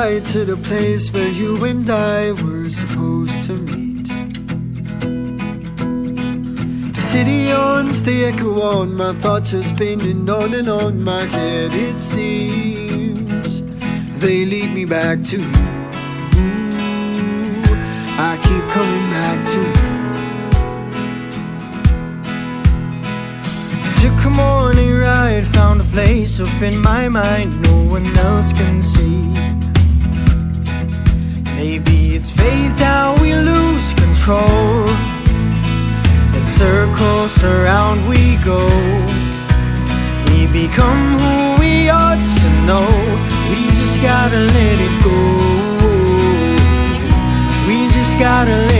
the place where you and I were supposed to meet. The city owns the echo on, my thoughts are spinning on and on my head, it seems. They lead me back to you. I keep coming back to you. Took a morning ride, found a place up in my mind no one else can see. Around we go. We become who we ought to know. We just gotta let it go. We just gotta let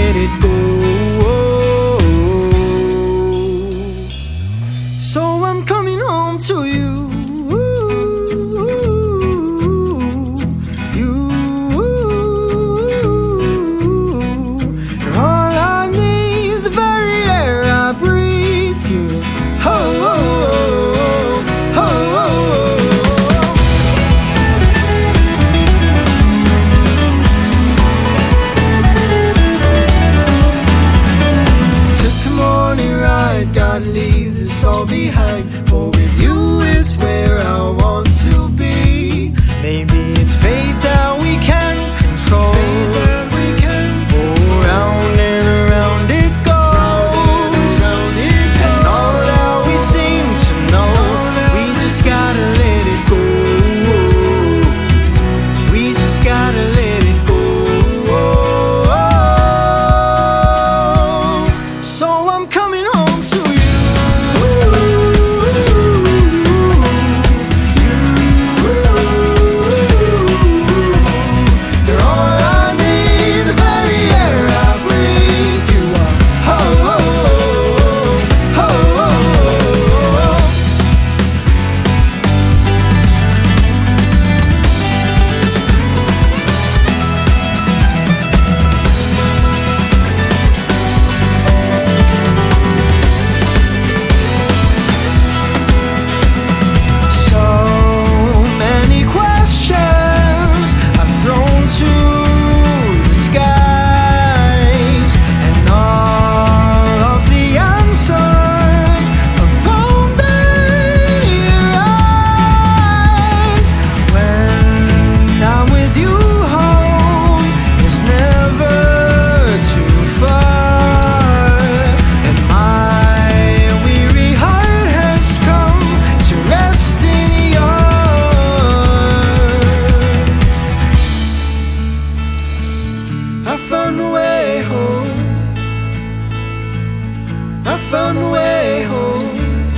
found a way home.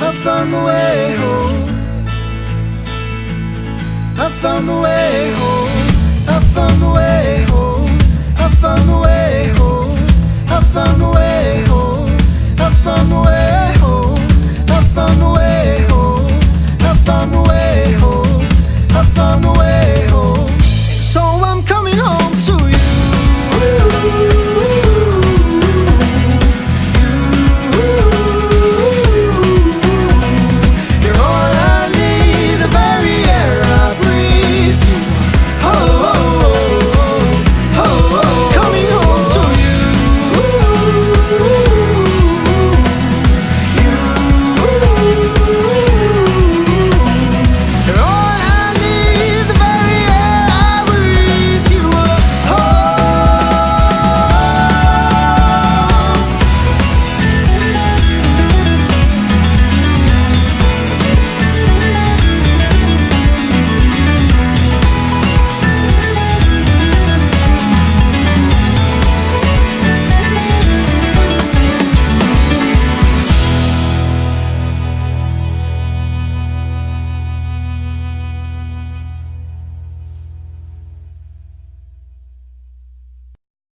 I found a way home. I found a way home. I found a